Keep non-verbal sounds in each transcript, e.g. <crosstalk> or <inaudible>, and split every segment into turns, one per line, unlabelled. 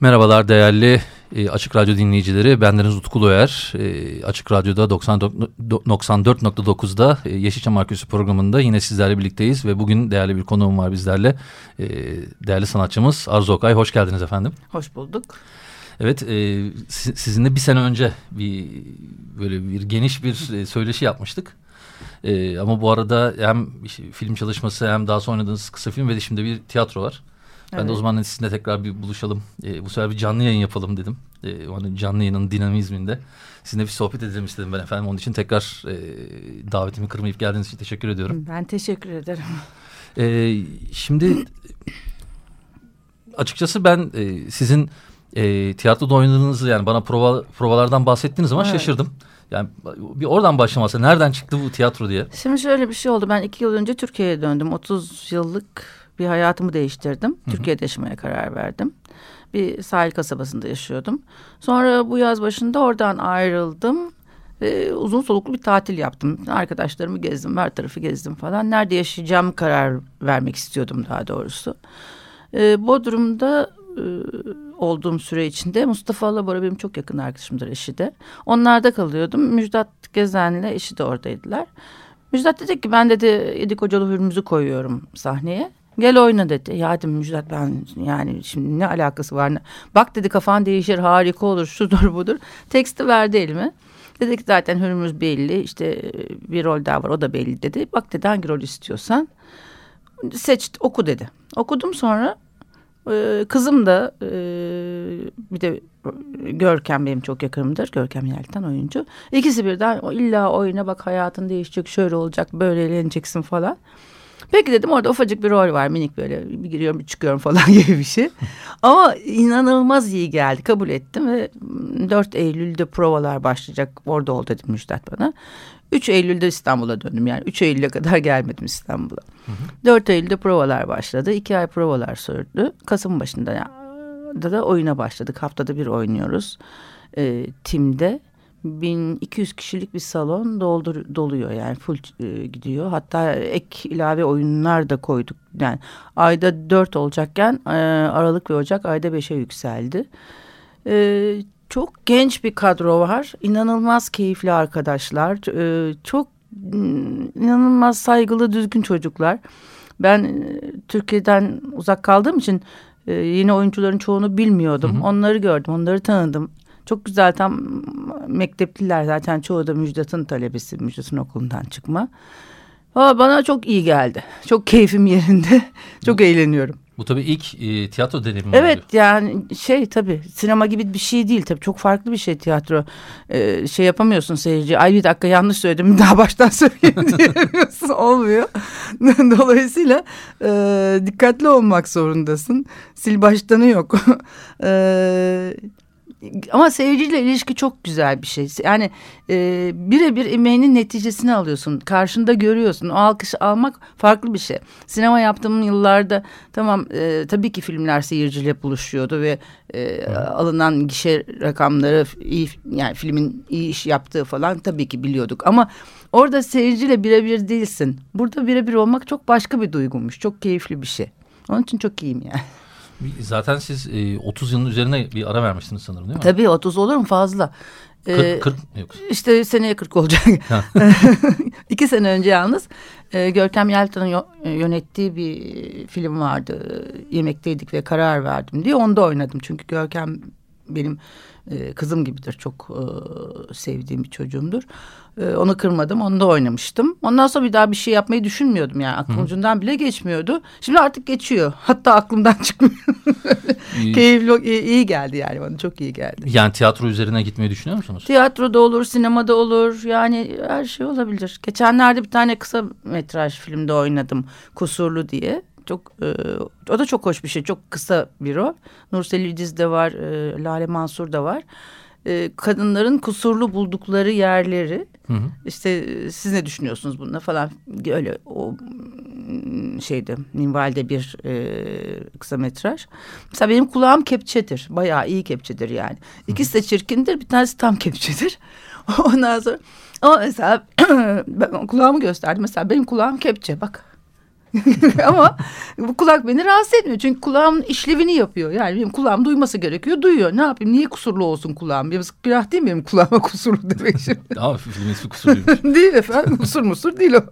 Merhabalar değerli e, Açık Radyo dinleyicileri. Bendeniz Utku Loyer. E, Açık Radyo'da 94.9'da e, Yeşilçam Arkeolojisi programında yine sizlerle birlikteyiz. Ve bugün değerli bir konuğum var bizlerle. E, değerli sanatçımız Arzu Okay. Hoş geldiniz efendim.
Hoş bulduk.
Evet, e, sizinle bir sene önce bir böyle bir geniş bir e, söyleşi yapmıştık. E, ama bu arada hem film çalışması hem daha sonra oynadığınız kısa film ve de şimdi bir tiyatro var. Ben evet. de o zaman sizinle tekrar bir buluşalım. E, bu sefer bir canlı yayın yapalım dedim. E, hani canlı yayının dinamizminde. Sizinle bir sohbet edelim istedim ben efendim. Onun için tekrar e, davetimi kırmayıp geldiğiniz için teşekkür ediyorum.
Ben teşekkür ederim.
E, şimdi açıkçası ben e, sizin e, tiyatroda oynadığınızı yani bana prova, provalardan bahsettiğiniz zaman evet. şaşırdım. Yani bir oradan başlaması nereden çıktı bu tiyatro diye?
Şimdi şöyle bir şey oldu. Ben iki yıl önce Türkiye'ye döndüm. 30 yıllık bir hayatımı değiştirdim. Hı hı. Türkiye'de yaşamaya karar verdim. Bir sahil kasabasında yaşıyordum. Sonra bu yaz başında oradan ayrıldım. Ve uzun soluklu bir tatil yaptım. Arkadaşlarımı gezdim, her tarafı gezdim falan. Nerede yaşayacağım karar vermek istiyordum daha doğrusu. Ee, Bodrum'da e, olduğum süre içinde Mustafa Alabora benim çok yakın arkadaşımdır eşi de. Onlarda kalıyordum. Müjdat Gezen'le eşi de oradaydılar. Müjdat dedi ki ben dedi Yedi Kocalı Hürmüz'ü koyuyorum sahneye. Gel oyna dedi. Ya dedim Müjdat ben yani şimdi ne alakası var? Ne? Bak dedi kafan değişir harika olur şudur budur. Teksti verdi elime. Dedik zaten Hürmüz belli işte bir rol daha var o da belli dedi. Bak dedi hangi rol istiyorsan seç oku dedi. Okudum sonra ee, kızım da e, bir de Görkem benim çok yakınımdır. Görkem Yelten oyuncu. İkisi birden illa oyuna bak hayatın değişecek şöyle olacak böyle eğleneceksin falan. Peki dedim orada ufacık bir rol var minik böyle bir giriyorum bir çıkıyorum falan <laughs> gibi bir şey. Ama inanılmaz iyi geldi kabul ettim ve 4 Eylül'de provalar başlayacak orada ol dedim Müjdat bana. 3 Eylül'de İstanbul'a döndüm yani 3 Eylül'e kadar <laughs> gelmedim İstanbul'a. 4 Eylül'de provalar başladı 2 ay provalar sürdü. Kasım başında da, da oyuna başladık haftada bir oynuyoruz e, timde. 1200 kişilik bir salon doldur, doluyor yani full e, gidiyor. Hatta ek ilave oyunlar da koyduk. Yani ayda 4 olacakken e, Aralık ve Ocak ayda 5'e yükseldi. E, çok genç bir kadro var. İnanılmaz keyifli arkadaşlar. E, çok inanılmaz saygılı düzgün çocuklar. Ben e, Türkiye'den uzak kaldığım için e, yeni oyuncuların çoğunu bilmiyordum. Hı hı. Onları gördüm, onları tanıdım. Çok güzel tam mektepliler zaten çoğu da Müjdat'ın talebesi. Müjdat'ın okulundan çıkma. Aa, bana çok iyi geldi. Çok keyfim yerinde. <laughs> çok eğleniyorum.
Bu tabii ilk e, tiyatro deneyimi
Evet oluyor. yani şey tabii sinema gibi bir şey değil tabii çok farklı bir şey tiyatro. Ee, şey yapamıyorsun seyirci ay bir dakika yanlış söyledim <laughs> daha baştan söyleyeyim <laughs> diyemiyorsun olmuyor. Dolayısıyla e, dikkatli olmak zorundasın. Sil baştanı yok. e, ama seyirciyle ilişki çok güzel bir şey. Yani e, birebir emeğinin neticesini alıyorsun. Karşında görüyorsun. O alkışı almak farklı bir şey. Sinema yaptığım yıllarda tamam e, tabii ki filmler seyirciyle buluşuyordu ve e, alınan gişe rakamları iyi yani filmin iyi iş yaptığı falan tabii ki biliyorduk. Ama orada seyirciyle birebir değilsin. Burada birebir olmak çok başka bir duygumuş. Çok keyifli bir şey. Onun için çok iyiyim yani. <laughs>
Zaten siz e, 30 yılın üzerine bir ara vermiştiniz sanırım değil mi?
Tabii 30 olur mu fazla.
40, 40 ee, yok.
İşte seneye 40 olacak. <laughs> İki sene önce yalnız e, Görkem Yeltan'ın yönettiği bir film vardı. Yemekteydik ve karar verdim diye onda oynadım. Çünkü Görkem benim e, kızım gibidir. Çok e, sevdiğim bir çocuğumdur. E, onu kırmadım. Onu da oynamıştım. Ondan sonra bir daha bir şey yapmayı düşünmüyordum yani. Aklım ucundan bile geçmiyordu. Şimdi artık geçiyor. <laughs> Hatta aklımdan <laughs> çıkmıyor. Keyifli, iyi geldi yani bana. Çok iyi geldi.
Yani tiyatro üzerine gitmeyi düşünüyor musunuz?
Tiyatroda olur, sinemada olur. Yani her şey olabilir. Geçenlerde bir tane kısa metraj filmde oynadım. Kusurlu diye Çok e, o da çok hoş bir şey. Çok kısa bir o. Nursel İdiz de var, e, Lale Mansur da var. E, kadınların kusurlu buldukları yerleri
Hı hı.
işte e, siz ne düşünüyorsunuz bununla falan öyle o şeyde minvalde bir e, kısa metraj. Mesela benim kulağım kepçedir. Bayağı iyi kepçedir yani. İkisi de çirkindir. Bir tanesi tam kepçedir. <laughs> Ondan sonra ama mesela <clears throat> ben kulağımı gösterdim. Mesela benim kulağım kepçe bak. <laughs> Ama bu kulak beni rahatsız etmiyor. Çünkü kulağımın işlevini yapıyor. Yani benim kulağım duyması gerekiyor. Duyuyor. Ne yapayım? Niye kusurlu olsun kulağım? Bir günah değil mi benim kulağıma kusurlu demek <laughs> şimdi?
Ama filmin ismi kusurluymuş. <laughs>
değil efendim. Kusur musur değil o.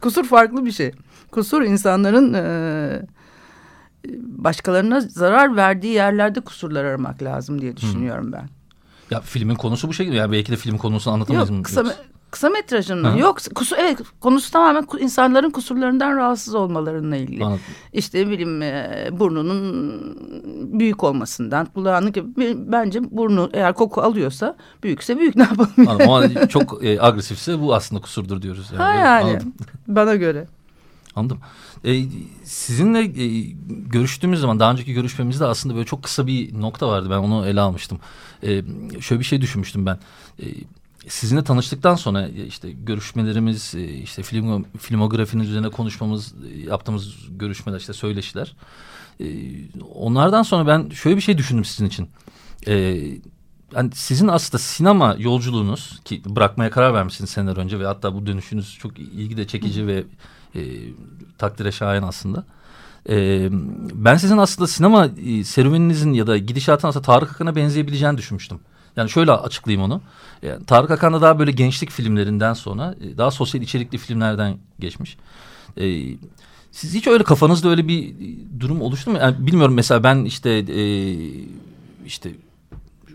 Kusur farklı bir şey. Kusur insanların e, başkalarına zarar verdiği yerlerde kusurlar aramak lazım diye düşünüyorum ben.
ya filmin konusu bu şekilde. Ya belki de film konusunu anlatamayız.
Yok
mı?
kısa, kısa metrajın mı? Yok kusur, evet konusu tamamen insanların kusurlarından rahatsız olmalarına ilgili.
Anladım.
İşte ne bileyim e, burnunun büyük olmasından, kulağının gibi bence burnu eğer koku alıyorsa büyükse büyük <laughs> ne yapalım?
Anladım. Ama çok e, agresifse bu aslında kusurdur diyoruz.
Ha yani
Anladım. <laughs>
bana göre.
Anladım. E, sizinle e, görüştüğümüz zaman daha önceki görüşmemizde aslında böyle çok kısa bir nokta vardı. Ben onu ele almıştım. E, şöyle bir şey düşünmüştüm ben. E, sizinle tanıştıktan sonra e, işte görüşmelerimiz, e, işte film, filmografinin üzerine konuşmamız, e, yaptığımız görüşmeler, işte söyleşiler. Onlardan sonra ben şöyle bir şey düşündüm sizin için. Yani sizin aslında sinema yolculuğunuz ki bırakmaya karar vermişsiniz seneler önce ve hatta bu dönüşünüz çok ilgi de çekici ve e, takdire şayan aslında. E, ben sizin aslında sinema serüveninizin ya da gidişatın aslında Tarık Akan'a benzeyebileceğini düşünmüştüm. Yani şöyle açıklayayım onu. Yani Tarık Akan da daha böyle gençlik filmlerinden sonra e, daha sosyal içerikli filmlerden geçmiş. E, siz hiç öyle kafanızda öyle bir e, durum oluştu mu? Yani bilmiyorum mesela ben işte e, işte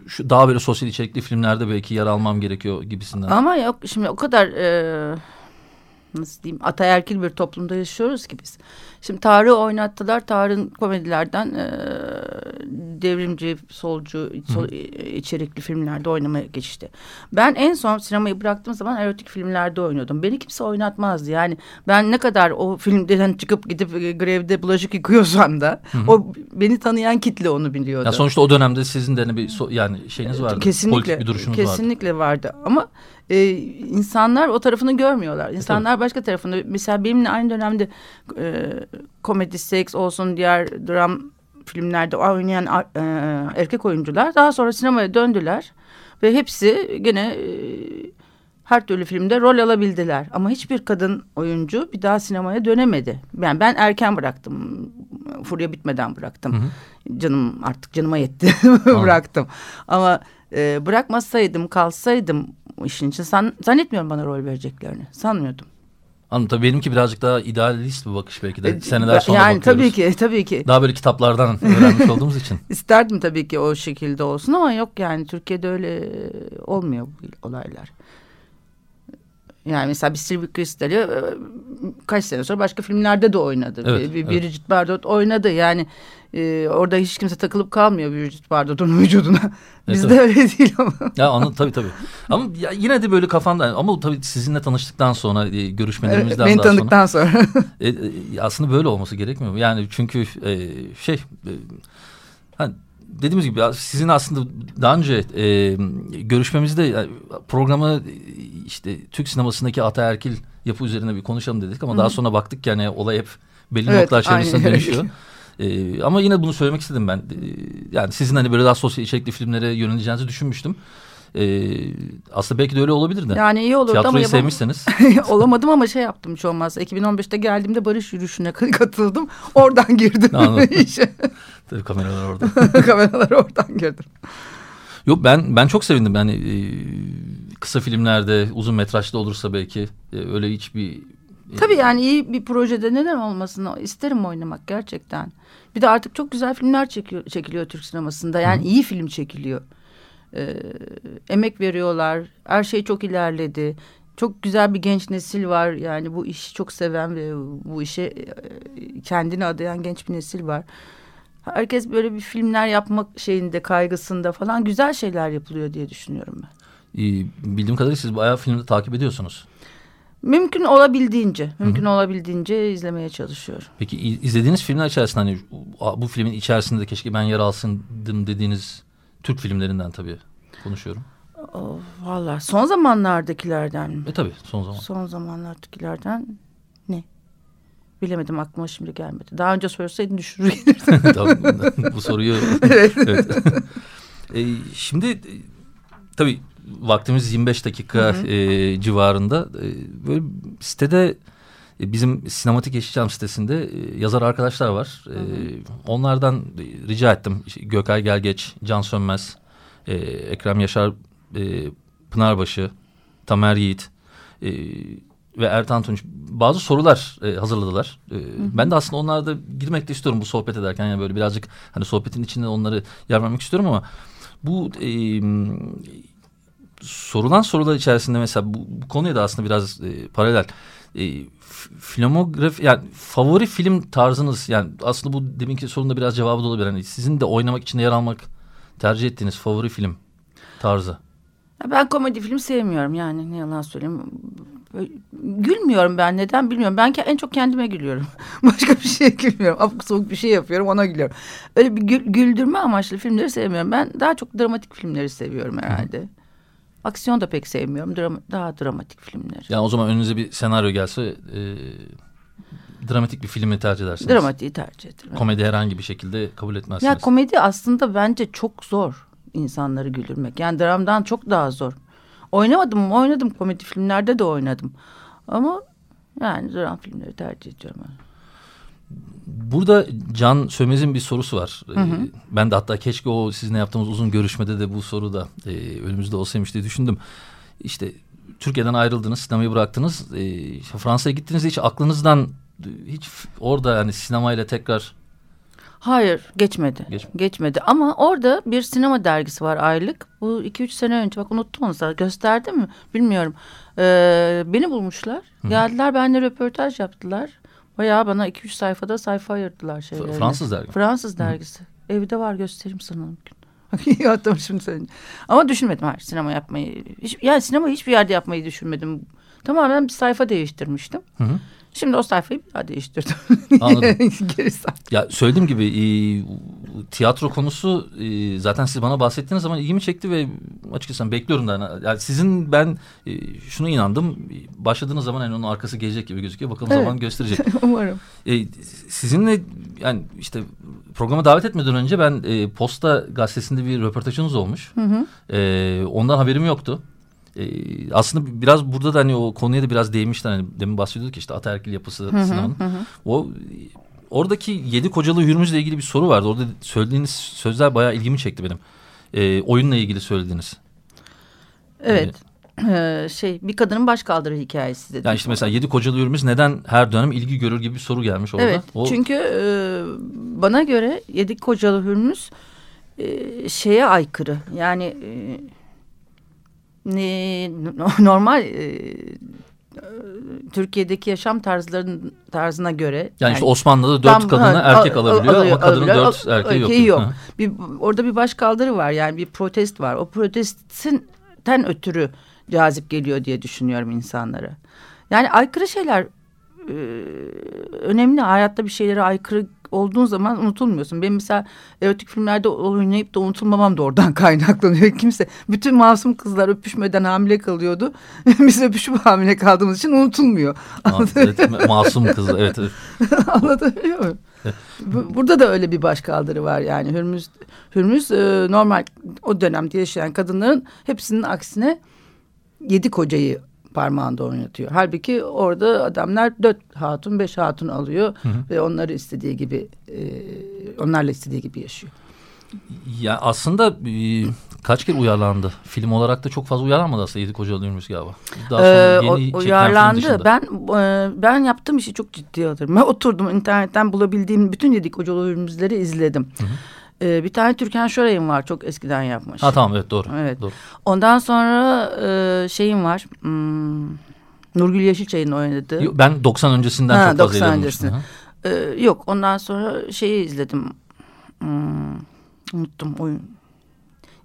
şu daha böyle sosyal içerikli filmlerde belki yer almam gerekiyor gibisinden.
Ama yok şimdi o kadar e, nasıl diyeyim ataerkil bir toplumda yaşıyoruz ki biz. Şimdi Tarık'ı oynattılar. Tarık'ın komedilerden e, devrimci, solcu, sol, içerikli filmlerde oynamaya geçti. Ben en son sinemayı bıraktığım zaman erotik filmlerde oynuyordum. Beni kimse oynatmazdı. Yani ben ne kadar o filmden çıkıp gidip e, grevde bulaşık yıkıyorsam da o beni tanıyan kitle onu biliyordu.
Ya sonuçta o dönemde sizin de hani bir so- yani şeyiniz vardı.
Kesinlikle,
Politik bir duruşunuz vardı.
kesinlikle vardı. Ama e, insanlar o tarafını görmüyorlar. İnsanlar başka tarafını. Mesela benimle aynı dönemde e, komedi, seks olsun diğer dram filmlerde oynayan e, erkek oyuncular daha sonra sinemaya döndüler ve hepsi gene e, her türlü filmde rol alabildiler. Ama hiçbir kadın oyuncu bir daha sinemaya dönemedi. Yani ben erken bıraktım. Furya bitmeden bıraktım.
Hı hı.
Canım artık canıma yetti. <laughs> bıraktım. Ama e, bırakmasaydım, kalsaydım işin için san, zannetmiyorum bana rol vereceklerini. Sanmıyordum.
Anladım. Tabii benimki birazcık daha idealist bir bakış belki de.
E,
Seneler sonra
yani
bakıyoruz.
tabii ki, tabii ki.
Daha böyle kitaplardan öğrenmiş olduğumuz için. <laughs>
İsterdim tabii ki o şekilde olsun ama yok yani Türkiye'de öyle olmuyor bu olaylar. Yani mesela bir Sylvie Kristal'i e, kaç sene sonra başka filmlerde de oynadı.
Evet,
bir, bir
evet.
Brigitte Bardot oynadı. Yani e, orada hiç kimse takılıp kalmıyor Brigitte Bardot'un <laughs> vücuduna. Bizde
evet.
öyle değil ama.
Ya anladım tabii tabii. Ama ya yine de böyle kafamda ama tabii sizinle tanıştıktan sonra e, görüşmelerimizden
Beni
daha sonra
tanıdıktan sonra. <laughs>
e, e, aslında böyle olması gerekmiyor mu? Yani çünkü e, şey e, hani dediğimiz gibi sizin aslında daha önce e, görüşmemizde programı işte Türk sinemasındaki ataerkil yapı üzerine bir konuşalım dedik ama
Hı.
daha sonra baktık yani olay hep belli
Evet,
noktalar çevresinde dönüşüyor. E, ama yine bunu söylemek istedim ben. E, yani sizin hani böyle daha sosyal içerikli filmlere yöneleceğinizi düşünmüştüm. E, aslında belki de öyle olabilir de.
Yani iyi olurdu ama
Tiyatroyu sevmişseniz. <laughs>
olamadım ama şey yaptım hiç olmazsa. 2015'te geldiğimde barış yürüyüşüne <laughs> katıldım. Oradan girdim <laughs> işe.
Tabii kameralar orada.
Kameralar oradan girdim.
Yok ben ben çok sevindim. Yani e, kısa filmlerde, uzun metrajlı olursa belki e, öyle hiçbir e,
Tabii yani iyi bir projede neden olmasın isterim oynamak gerçekten. Bir de artık çok güzel filmler çekiyor, çekiliyor Türk sinemasında. Yani iyi film çekiliyor. Ee, emek veriyorlar. Her şey çok ilerledi. Çok güzel bir genç nesil var. Yani bu işi çok seven ve bu işe e, kendini adayan genç bir nesil var. Herkes böyle bir filmler yapmak şeyinde, kaygısında falan güzel şeyler yapılıyor diye düşünüyorum ben.
e, bildiğim kadarıyla siz bayağı filmde takip ediyorsunuz.
Mümkün olabildiğince, mümkün olabildiğince izlemeye çalışıyorum.
Peki izlediğiniz filmler içerisinde hani "Aa, bu filmin içerisinde keşke ben yer alsındım dediğiniz Türk filmlerinden tabii konuşuyorum.
Oh, Valla son zamanlardakilerden mi?
E tabii son zaman.
Son zamanlardakilerden ne? Bilemedim aklıma şimdi gelmedi. Daha önce sorsaydın düşürür gelirdim. <laughs>
Tabii, bu soruyu <laughs> evet. <laughs> E, şimdi e, tabii vaktimiz 25 dakika e, civarında. E, böyle sitede bizim sinematik Yeşilçam sitesinde e, yazar arkadaşlar var. E, onlardan e, rica ettim. Gökay Gelgeç, Can Sönmez, e, Ekrem Yaşar e, Pınarbaşı, Tamer Yiğit e, ve Ertan Tunç bazı sorular e, hazırladılar. E, Ben de aslında onlara da girmek de istiyorum bu sohbet ederken. Yani böyle birazcık hani sohbetin içinde onları yer vermek istiyorum ama bu e, sorulan sorular içerisinde mesela bu, bu konuya da aslında biraz e, paralel. E, f- filmografi yani favori film tarzınız yani aslında bu deminki sorunda biraz cevabı da olabilir. Yani sizin de oynamak için yer almak tercih ettiğiniz favori film tarzı.
Ben komedi film sevmiyorum yani ne yalan söyleyeyim. Gülmüyorum ben neden bilmiyorum. Ben en çok kendime gülüyorum. <laughs> Başka bir şeye gülmüyorum. Abuk soğuk bir şey yapıyorum ona gülüyorum. Öyle bir gül- güldürme amaçlı filmleri sevmiyorum. Ben daha çok dramatik filmleri seviyorum herhalde. Aksiyon da pek sevmiyorum. Drama- daha dramatik filmler.
Yani o zaman önünüze bir senaryo gelse e, dramatik bir filmi tercih edersiniz.
Dramatiği tercih ederim.
Komedi herhangi bir şekilde kabul etmezsiniz.
Ya komedi aslında bence çok zor insanları güldürmek. Yani dramdan çok daha zor. Oynamadım mı? Oynadım komedi filmlerde de oynadım. Ama yani dram filmleri tercih ediyorum.
Burada Can Sömez'in bir sorusu var. Ee, Ben de hatta keşke o sizinle yaptığımız uzun görüşmede de bu soru da e, önümüzde olsaymış diye düşündüm. İşte Türkiye'den ayrıldınız, sinemayı bıraktınız. E, Fransa'ya gittiğinizde hiç aklınızdan hiç orada yani sinemayla tekrar
Hayır geçmedi.
Geç-
Geçmedi ama orada bir sinema dergisi var aylık. Bu iki üç sene önce bak unuttum onu sana gösterdim mi bilmiyorum. Ee, beni bulmuşlar. Geldiler benimle röportaj yaptılar. Bayağı bana iki üç sayfada sayfa ayırdılar şeylerine.
Fransız dergi mi?
Fransız dergisi. Evde var göstereyim sana bir gün. <laughs> İyi attım şimdi seni. Ama düşünmedim hayır sinema yapmayı. Hiç, yani sinema hiçbir yerde yapmayı düşünmedim. Tamamen bir sayfa değiştirmiştim.
Hı hı.
Şimdi o sayfayı bir daha değiştirdim.
Anladım. <laughs>
Geri
Ya söylediğim gibi tiyatro konusu e, zaten siz bana bahsettiğiniz zaman ilgimi çekti ve açıkçası bekliyorum da. Yani sizin ben e, şunu inandım. Başladığınız zaman yani onun arkası gelecek gibi gözüküyor. Bakalım
Evet.
zaman gösterecek. <laughs>
Umarım.
E, sizinle yani işte programa davet etmeden önce ben e, Posta gazetesinde bir röportajınız olmuş.
Hı hı.
E, ondan haberim yoktu. E, aslında biraz burada da hani o konuya da biraz değinmişler. Hani demin bahsediyorduk işte ataerkil yapısı sinemanın. O oradaki yedi kocalı Hürmüz'le ilgili bir soru vardı. Orada söylediğiniz sözler bayağı ilgimi çekti benim. E, oyunla ilgili söylediğiniz.
Evet. Ee, şey bir kadının baş kaldırı hikayesi dedim.
Yani işte mesela yedi kocalı Hürmüz neden her dönem ilgi görür gibi bir soru gelmiş orada.
Evet.
O,
Çünkü e, bana göre Yedik Kocalı Hürmüz e, şeye aykırı. Yani e, ne, normal e, Türkiye'deki yaşam tarzlarının tarzına göre
yani, işte Osmanlı'da dört
Tam-
kadını
ha,
erkek
al-
alabiliyor
alıyor,
ama kadının dört erkeği yok.
yok. Bir, orada bir baş kaldırı var yani bir protest var. O protestin ötürü cazip geliyor diye düşünüyorum insanlara. Yani aykırı şeyler e, önemli. Hayatta bir şeylere aykırı olduğun zaman unutulmuyorsun. Benim mesela erotik filmlerde oynayıp da unutulmamam da oradan <laughs> kaynaklanıyor. Kimse bütün masum kızlar öpüşmeden hamile kalıyordu. <laughs> Biz öpüşüp hamile kaldığımız için unutulmuyor.
Aa, evet, masum kız evet. <laughs>
Anlatabiliyor muyum? Bu- Burada da öyle bir başkaldırı var yani Hürmüz Hürmüz e, normal o dönemde yaşayan kadınların hepsinin aksine yedi kocayı parmağında oynatıyor. Halbuki orada adamlar dört hatun beş hatun alıyor ve onları istediği gibi e, onlarla istediği gibi yaşıyor.
Ya aslında e, kaç kere uyarlandı? Film olarak da çok fazla uyarlanmadı aslında Yedi Kocalı Hürmüz galiba. Daha sonra
Ee,
yeni
o- uyarlandı. Ben e, ben yaptığım işi çok ciddiye alırım. Ben oturdum internetten bulabildiğim bütün yedik kocalı ürünümüzleri izledim. Ee, bir tane Türkan Şoray'ın var çok eskiden yapmış.
Ha tamam evet doğru.
Evet.
doğru.
Ondan sonra e, şeyim var. Hmm, Nurgül Yeşilçay'ın oynadığı.
Yo, Ben 90 öncesinden
Ha,
çok fazla
90
ilerlemiştim.
öncesi.
Hı.
Ee, yok ondan sonra şeyi izledim. Hmm, unuttum oyun.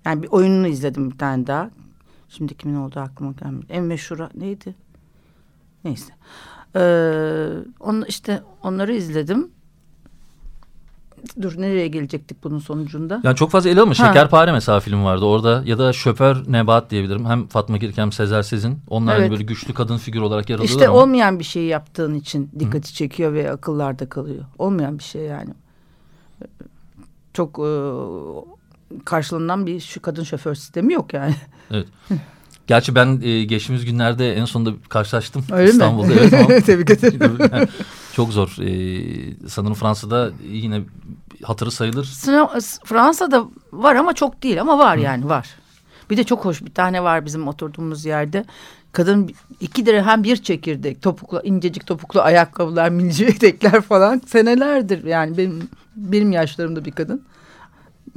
Yani bir oyununu izledim bir tane daha. Şimdi kimin olduğu aklıma gelmedi. En meşhur neydi? Neyse. Ee, on, işte onları izledim. Dur nereye gelecektik bunun sonucunda?
Yani çok fazla ele.
Ha.
Şekerpare mesela film vardı orada. Ya da Şoför Nebahat diyebilirim. Hem Fatma Girik hem Sezer Sezin. Onlar hani
Evet.
böyle güçlü kadın figür olarak yer alıyorlar
İşte
ama.
olmayan bir şeyi yaptığın için dikkati çekiyor ve akıllarda kalıyor. Olmayan bir şey yani. Çok e, karşılanan bir şu kadın şoför sistemi yok yani.
Gerçi ben e, geçtiğimiz günlerde en sonunda karşılaştım
Öyle
İstanbul'da.
mi?
Evet, ama <laughs>
Tebrik ederim.
Çok zor. E, sanırım Fransa'da yine hatırı sayılır.
Sınav- Fransa'da var ama çok değil ama var yani var. Bir de çok hoş bir tane var bizim oturduğumuz yerde. Kadın iki lira hem bir çekirdek topuklu incecik topuklu ayakkabılar minicik <laughs> etekler falan senelerdir yani benim benim yaşlarımda bir kadın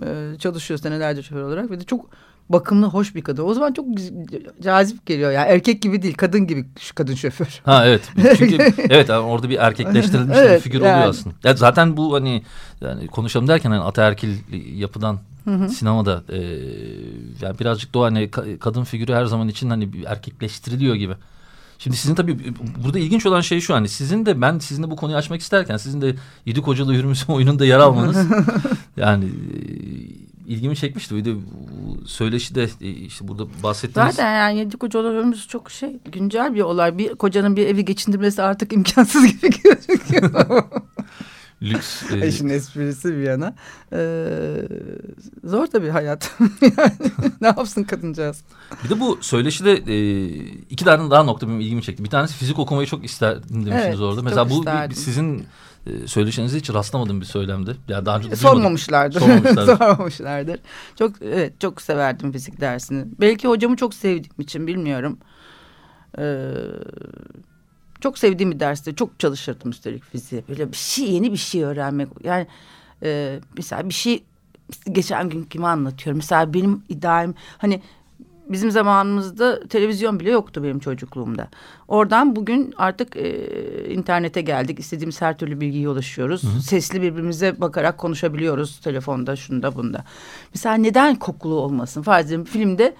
Ee, çalışıyor senelerce şoför olarak ve de çok bakımlı hoş bir kadın. O zaman çok cazip geliyor ya erkek gibi değil kadın gibi şu kadın şoför.
Ha evet. <laughs> Çünkü evet yani orada bir erkekleştirilmiş bir
Evet,
figür
yani.
oluyor aslında. Ya zaten bu hani yani konuşalım derken hani ataerkil yapıdan sinemada e, yani birazcık da o hani ka- kadın figürü her zaman için hani bir erkekleştiriliyor gibi. Şimdi sizin tabii burada ilginç olan şey şu hani sizin de ben sizinle bu konuyu açmak isterken sizin de Yedi Kocalı Hürmüz'ün <laughs> oyununda yer almanız <laughs> yani ilgimi çekmişti. Bir de bu söyleşi de e, işte burada bahsettiğiniz
Zaten yani yedi koca ölümümüz çok şey güncel bir olay. Bir kocanın bir evi geçindirmesi artık <laughs> imkansız gibi gözüküyor.
lüks e, <laughs>
İşin esprisi bir yana. Ee, zor tabii hayat. <laughs> yani, ne yapsın kadıncağız?
Bir de bu söyleşide e, iki tane daha nokta benim ilgimi çekti. Bir tanesi fizik okumayı çok isterdim demiştiniz
Evet,
orada. Mesela bu
isterdim.
sizin e, hiç rastlamadığım bir söylemdi. Ya daha önce.
Sormamışlardır.
Sormamışlardır. <laughs>
Sormamışlardır. Çok evet çok severdim fizik dersini. Belki hocamı çok sevdiğim için bilmiyorum. Ee, çok sevdiğim bir derste çok çalışırdım üstelik fiziğe. Böyle bir şey yeni bir şey öğrenmek. Yani e, mesela bir şey geçen gün kime anlatıyorum. Mesela benim idealim hani bizim zamanımızda televizyon bile yoktu benim çocukluğumda. Oradan bugün artık e, internete geldik. İstediğimiz her türlü bilgiye ulaşıyoruz. Sesli birbirimize bakarak konuşabiliyoruz telefonda, şunda, bunda. Mesela neden kokulu olmasın? Farz edelim filmde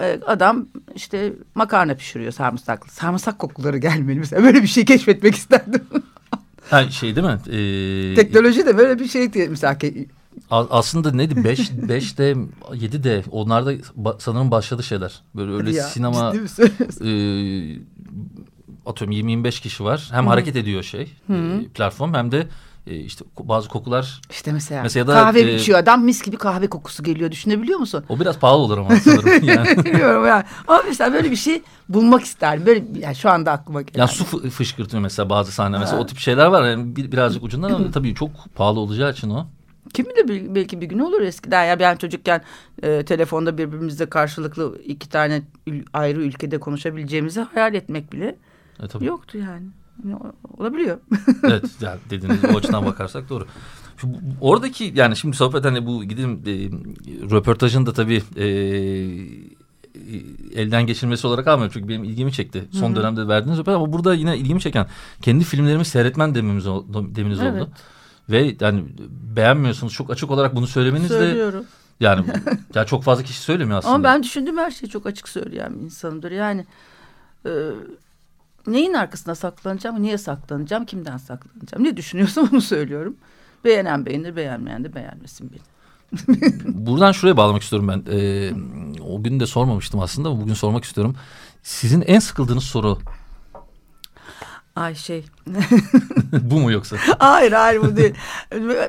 e, adam işte makarna pişiriyor sarımsaklı. Sarımsak kokuları gelmeli mesela. Böyle bir şey keşfetmek isterdim.
Ha, şey değil mi? E,
Teknoloji de böyle bir şey mesela
aslında neydi? 5 5 <laughs> de 7 de onlarda sanırım başladı şeyler. Böyle öyle
Ya,
sinema e, atıyorum 20-25 kişi var. Hem hareket ediyor şey e, platform hem de e, işte bazı kokular
İşte mesela,
Mesela da,
kahve
e,
içiyor adam mis gibi kahve kokusu geliyor düşünebiliyor musun?
o biraz pahalı olur ama sanırım. <laughs> Yani.
Bilmiyorum yani. Ama mesela böyle bir şey bulmak isterdim. Böyle yani şu anda aklıma gelen.
Ya su fı- fışkırtıyor mesela bazı sahne. Mesela
Ha.
o tip şeyler var. Yani bir, birazcık ucundan ama <clears throat> tabii çok pahalı olacağı için o.
Kim bilir bil- belki bir gün olur eskiden ya ben çocukken e, telefonda birbirimizle karşılıklı iki tane ül- ayrı ülkede konuşabileceğimizi hayal etmek bile
E, tabii.
yoktu yani. Yani Olabiliyor. <laughs>
evet <laughs> yani dediğiniz o açıdan bakarsak doğru. Şu, oradaki yani şimdi sohbet hani bu gidelim e, röportajın da tabii e, e, elden geçirmesi olarak almıyorum. Çünkü benim ilgimi çekti. Son dönemde verdiğiniz röportaj ama burada yine ilgimi çeken kendi filmlerimi seyretmen dememiz, oldu- deminiz
Evet.
oldu. Ve yani beğenmiyorsunuz çok açık olarak bunu söylemeniz de
Söylüyorum.
yani ya çok fazla kişi söylemiyor aslında.
Ama ben düşündüğüm her şeyi çok açık söyleyen bir insanımdır. Yani e, neyin arkasına saklanacağım, niye saklanacağım, kimden saklanacağım, ne düşünüyorsam <laughs> onu söylüyorum. Beğenen beğenir, beğenmeyen de beğenmesin beni. <laughs>
Buradan şuraya bağlamak istiyorum ben. Ee, o gün de sormamıştım aslında ama bugün sormak istiyorum. Sizin en sıkıldığınız soru
Ay şey. <laughs>
bu mu yoksa?
hayır hayır bu değil.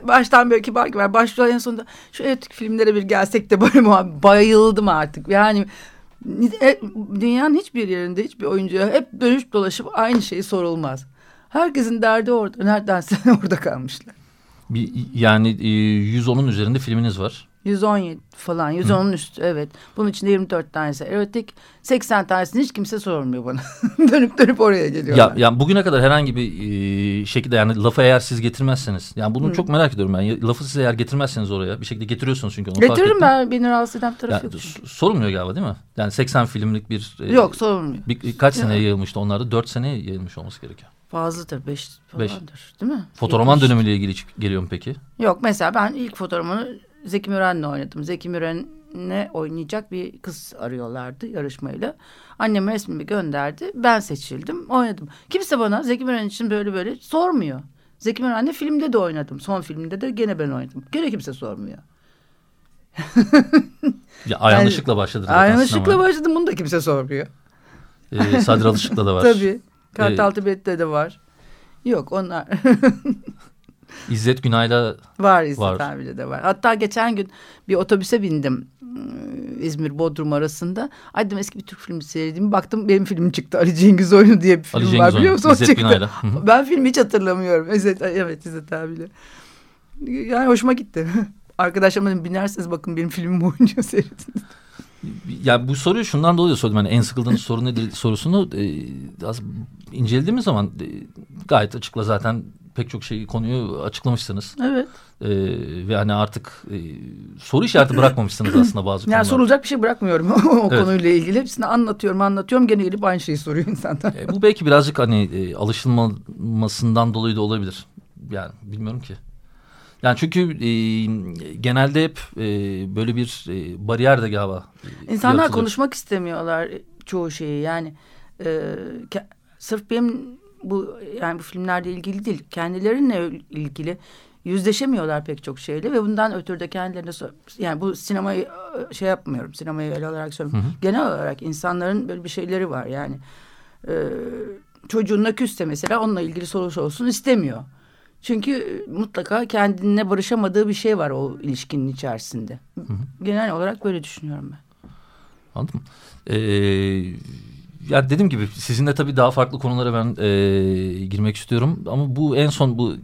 Baştan böyle kibar kibar. Başlıyor en sonunda şu erotik filmlere bir gelsek de böyle. Bayıldım artık. Yani e, dünyanın hiçbir yerinde hiçbir oyuncuya hep dönüp dolaşıp aynı şeyi sorulmaz. Herkesin derdi orada. Neredense <laughs> orada kalmışlar.
Bir, yani e, 110'un üzerinde filminiz var.
117 falan 110'un üstü evet. Bunun içinde 24 tanesi erotik 80 tanesini hiç kimse sormuyor bana. <laughs> dönüp dönüp oraya geliyorlar.
Ya, yani bugüne kadar herhangi bir e, şekilde yani lafı eğer siz getirmezseniz. Yani bunu çok merak ediyorum ben. Ya, Lafı siz eğer getirmezseniz oraya bir şekilde getiriyorsunuz çünkü onu fark
Getiririm ben beni rahatsız eden bir tarafı
Yani,
yok.
sorulmuyor galiba değil mi? Yani 80 filmlik bir... e,
Yok sorulmuyor.
Bir, kaç seneye yayılmıştı onlarda? 4 seneye yayılmış olması gerekiyor.
Fazladır 5
Beş.
falandır değil mi?
Fotoroman dönemiyle ilgili geliyor mu peki?
Yok mesela ben ilk fotoğrafımı Zeki Müren'le oynadım. Zeki Müren ne oynayacak bir kız arıyorlardı yarışmayla. Annem resmimi gönderdi. Ben seçildim. Oynadım. Kimse bana Zeki Müren için böyle böyle sormuyor. Zeki Müren'le filmde de oynadım. Son filmde de gene ben oynadım. Gene kimse sormuyor. <laughs>
Ya Ayhan yani, Işık'la başladı zaten
Ayhan Işık'la başladım. Bunu da kimse sormuyor.
Ee, Sadri Alışık'la da var. <laughs>
Tabii. Kartal ee, Tibet'te de var. Yok onlar. <laughs>
İzzet Günay'la
var. İzzet var. abiyle de var. Hatta geçen gün bir otobüse bindim. İzmir Bodrum arasında. Ay dedim eski bir Türk filmi seyredeyim. Baktım benim filmim çıktı. Ali Cengiz Oyunu diye bir film Ali var biliyor musun? İzzet Günay'la. ben filmi hiç hatırlamıyorum. İzzet, evet İzzet abiyle. Yani hoşuma gitti. <laughs> Arkadaşlarıma dedim binerseniz bakın benim filmim oynuyor seyredin.
Ya bu soruyu şundan dolayı sordum. Yani en sıkıldığınız soru nedir sorusunu e, az incelediğimiz zaman e, gayet açıkla zaten pek çok şeyi konuyu açıklamışsınız.
Evet.
Ee, ve hani artık e, soru işareti bırakmamışsınız <clears throat> aslında bazı konularda.
Yani sorulacak bir şey bırakmıyorum <laughs> o evet. konuyla ilgili. Hepsini anlatıyorum anlatıyorum gene gelip aynı şeyi soruyor insanlar.
E, bu belki birazcık hani e, alışılmasından dolayı da olabilir. Yani bilmiyorum ki. Yani çünkü e, genelde hep e, böyle bir e, bariyer de galiba.
E, İnsanlar konuşmak istemiyorlar çoğu şeyi. Yani e, sırf benim bu yani bu filmlerle ilgili değil. Kendilerinle ilgili yüzleşemiyorlar pek çok şeyle ve bundan ötürü de kendilerine yani bu sinemayı şey yapmıyorum. Sinemayı ele alarak söylüyorum. Hı hı. Genel olarak insanların böyle bir şeyleri var yani. E, çocuğunla küste mesela onunla ilgili soru olsun istemiyor. Çünkü mutlaka kendine barışamadığı bir şey var o ilişkinin içerisinde. Hı hı. Genel olarak böyle düşünüyorum ben.
Anladım. Ee, ya dediğim gibi sizinle tabii daha farklı konulara ben e, girmek istiyorum. Ama bu en son bu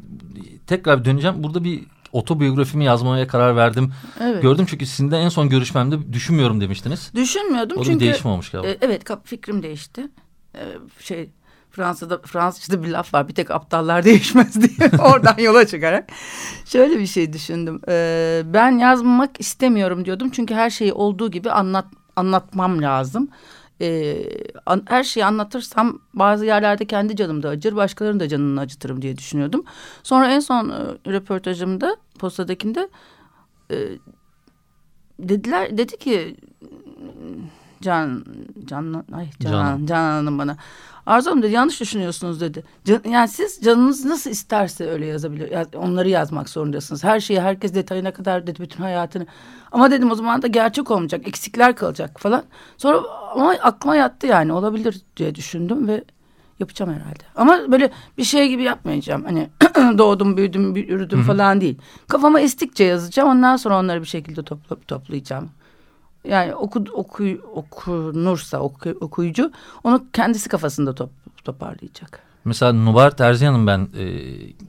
tekrar döneceğim. Burada bir otobiyografimi yazmaya karar verdim. Evet. Gördüm çünkü sizinle en son görüşmemde düşünmüyorum demiştiniz.
Düşünmüyordum
o
çünkü.
bir değişim olmuş galiba.
E, evet fikrim değişti. E, şey Fransa'da Fransızca'da bir laf var bir tek aptallar <laughs> değişmez diye <laughs> oradan yola çıkarak şöyle bir şey düşündüm. Ee, ben yazmak istemiyorum diyordum çünkü her şeyi olduğu gibi anlat anlatmam lazım. Ee, an, her şeyi anlatırsam bazı yerlerde kendi canım da acır başkalarının da canını acıtırım diye düşünüyordum. Sonra en son e, röportajımda postadakinde e, dediler dedi ki Can Can ay Can Can, Can Hanım bana Arzu Hanım dedi yanlış düşünüyorsunuz dedi. Can, yani siz canınız nasıl isterse öyle yazabilir. Yani onları yazmak zorundasınız. Her şeyi herkes detayına kadar dedi bütün hayatını. Ama dedim o zaman da gerçek olmayacak. Eksikler kalacak falan. Sonra ama aklıma yattı yani olabilir diye düşündüm ve yapacağım herhalde. Ama böyle bir şey gibi yapmayacağım. Hani <clears throat> doğdum, büyüdüm, yürüdüm Hı-hı. falan değil. Kafama estikçe yazacağım. Ondan sonra onları bir şekilde topla, toplayacağım. Yani oku, oku, okunursa oku, okuyucu onu kendisi kafasında top, toparlayacak.
Mesela Nubar Terziyan'ın ben e,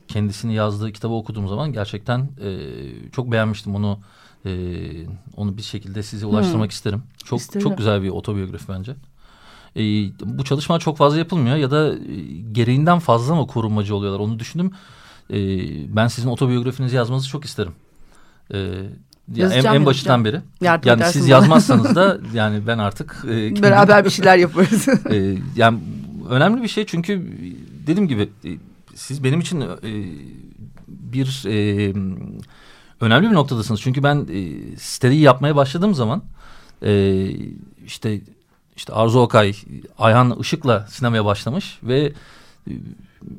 kendisini yazdığı kitabı okuduğum zaman gerçekten e, çok beğenmiştim onu. E, onu bir şekilde size ulaştırmak hmm. isterim. Çok İsterim. çok güzel bir otobiyografi bence. E, bu çalışma çok fazla yapılmıyor ya da e, gereğinden fazla mı korunmacı oluyorlar onu düşündüm. E, ben sizin otobiyografinizi yazmanızı çok isterim. E, ya en, en başından beri. Yardım yani siz yazmazsanız da <laughs> yani ben artık
e, beraber bir şeyler yaparız. <laughs>
e, yani önemli bir şey çünkü dediğim gibi e, siz benim için e, bir e, önemli bir noktadasınız. Çünkü ben e, siteyi yapmaya başladığım zaman e, işte işte Arzu Okay, Ayhan Işık'la sinemaya başlamış ve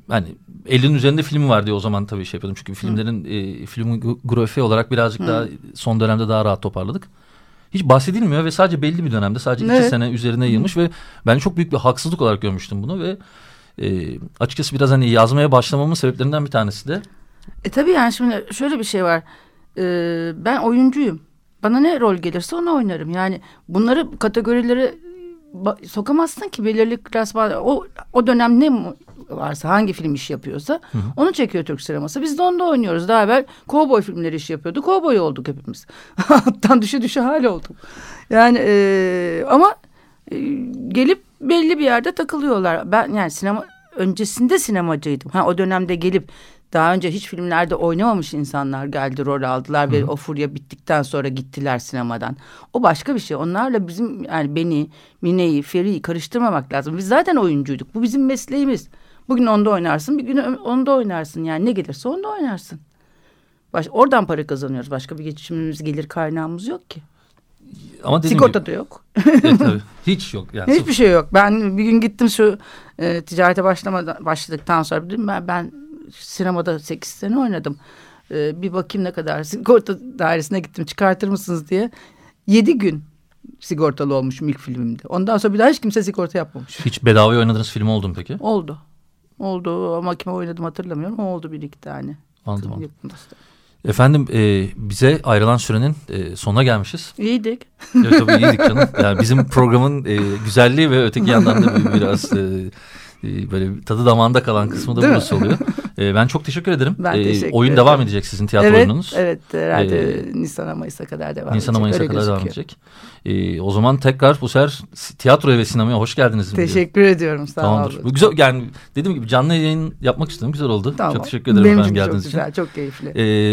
hani 50'nin üzerinde film var diye o zaman tabii şey yapıyordum. Çünkü filmlerin e, filmografi olarak birazcık Hı. daha son dönemde daha rahat toparladık. Hiç bahsedilmiyor ve sadece belli bir dönemde sadece evet. iki sene üzerine yayılmış ve ben çok büyük bir haksızlık olarak görmüştüm bunu ve e, açıkçası biraz hani yazmaya başlamamın sebeplerinden bir tanesi de.
E tabii yani şimdi şöyle bir şey var. Ee, ben oyuncuyum. Bana ne rol gelirse onu oynarım. Yani bunları kategorileri sokamazsın ki belirli klasman o o dönem ne varsa hangi film iş yapıyorsa hı hı. onu çekiyor Türk sineması. Biz de onda oynuyoruz. Daha evvel kovboy filmleri iş yapıyordu. Kovboy olduk hepimiz. <laughs> Alttan düşe düşe hal olduk. Yani e, ama e, gelip belli bir yerde takılıyorlar. Ben yani sinema öncesinde sinemacıydım. Ha o dönemde gelip daha önce hiç filmlerde oynamamış insanlar geldi rol aldılar ve Hı. o furya bittikten sonra gittiler sinemadan. O başka bir şey. Onlarla bizim yani beni, Mine'yi, Feri'yi karıştırmamak lazım. Biz zaten oyuncuyduk. Bu bizim mesleğimiz. Bugün onda oynarsın, bir gün onda oynarsın. Yani ne gelirse onda oynarsın. Baş, oradan para kazanıyoruz. Başka bir geçimimiz, gelir kaynağımız yok ki.
Ama
Sigorta
gibi-
da yok.
Evet, <laughs> tabii. Hiç yok. Yani
Hiçbir şey yok. Ben bir gün gittim şu e, ticarete başlamadan başladıktan sonra dedim ben ben sinemada 8 sene oynadım. E, bir bakayım ne kadar <laughs> sigorta dairesine gittim çıkartır mısınız diye. 7 gün sigortalı olmuşum ilk filmimde. Ondan sonra bir daha hiç kimse sigorta yapmamış.
Hiç bedavaya oynadığınız film oldu mu peki?
Oldu. Oldu ama kime oynadım hatırlamıyorum. Oldu bir iki tane.
Anladım. anladım. Efendim e, bize ayrılan sürenin e, sonuna gelmişiz.
İyiydik.
Evet tabii iyiydik canım. <laughs> Yani bizim programın e, güzelliği ve öteki yandan da bir- biraz e, e, böyle tadı damağında kalan kısmı da
Değil mi?
burası oluyor. <laughs> E, ben çok teşekkür ederim.
Ben
E,
teşekkür
oyun
ederim.
devam edecek sizin tiyatro
evet,
oyununuz.
evet herhalde
Ee,
Nisan'a Mayıs'a kadar devam
Nisan'a
edecek.
Mayıs'a
Öyle
kadar devam
gözüküyor.
edecek. E, o zaman tekrar bu sefer tiyatroya ve sinemaya hoş geldiniz. diyorum.
Teşekkür ediyorum. Sağ
Tamamdır.
olun.
Bu güzel yani dediğim gibi canlı yayın yapmak istedim. Güzel oldu.
Tamam.
Çok teşekkür ederim
Benim
efendim
için
geldiğiniz
çok
için.
güzel, çok keyifli.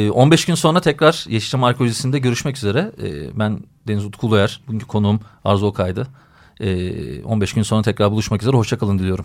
Ee, 15 gün sonra tekrar Yeşilçam Arkeolojisi'nde görüşmek üzere. Ee, ben Deniz Utku Uluer. Bugünkü konuğum Arzu Okay'dı. Ee, 15 gün sonra tekrar buluşmak üzere. Hoşçakalın diliyorum.